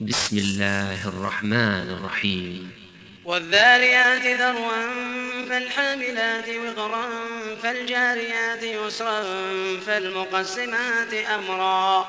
بسم الله الرحمن الرحيم. والذاريات ذروا فالحاملات وقرا فالجاريات يسرا فالمقسمات أمرا.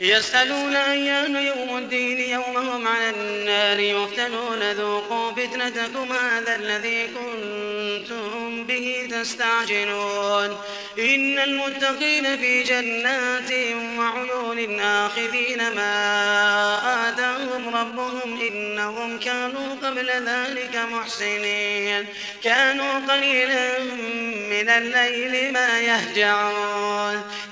يسألون أيان يوم الدين يومهم على النار يفتنون ذوقوا فتنتكم هذا الذي كنتم به تستعجلون. إن المتقين في جنات وعيون آخذين ما آتاهم ربهم إنهم كانوا قبل ذلك محسنين. كانوا قليلا من الليل ما يهجعون.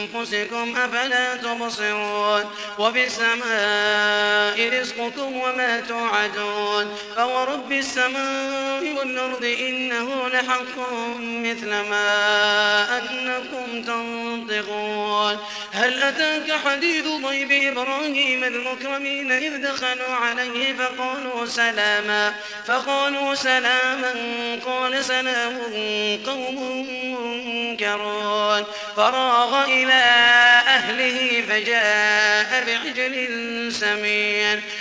أنفسكم أفلا تبصرون وفي السماء رزقكم وما توعدون فورب السماء والأرض إنه لحق مثل ما أنكم تنطقون. هل أتاك حديث ضيب إبراهيم المكرمين إذ دخلوا عليه فقالوا سلاما فقالوا سلاما قال سلام قوم منكرون. فراغ إلى أهله فجاء بعجل سمين.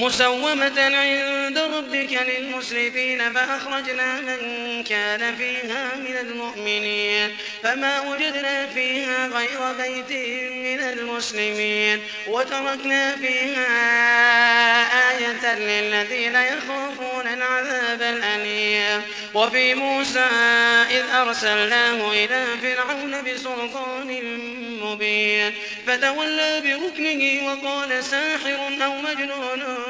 مسومة عند ربك للمسرفين فأخرجنا من كان فيها من المؤمنين فما وجدنا فيها غير بيت من المسلمين وتركنا فيها آية للذين يخافون العذاب الأليم. وفي موسى إذ أرسلناه إلى فرعون بسلطان مبين فتولى بركنه وقال ساحر أو مجنون.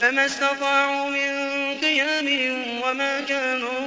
فما استطاعوا من قيام وما كانوا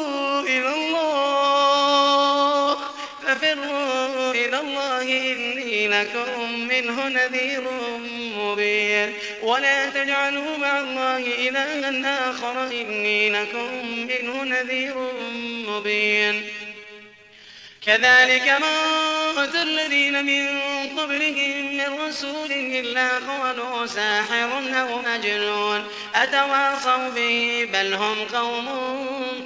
ففروا إلى الله إني لكم منه نذير مبين. ولا تجعلوا مع الله إلها آخر إني لكم منه نذير مبين. كذلك ما أتى الذين من قبلهم من رسول إلا قالوا ساحر أو مجنون. أتواصوا به بل هم قوم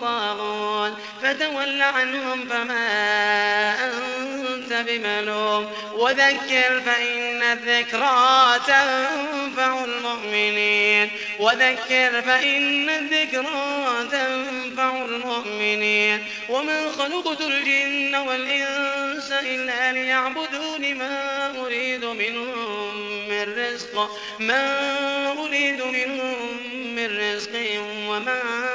طاغون. فتول عنهم فما أنت بملوم وذكر فإن الذكرى تنفع المؤمنين. وذكر فإن الذكرى تنفع المؤمنين. وما خلقت الجن والإنس إلا ليعبدون ما أريد منهم من رزق. ما أريد منهم من رزق وما